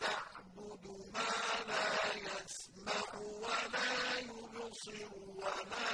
تَعْبُدُ مَا لَا يَسْمَعُ وَلَا يُبْصِرُ وَلَا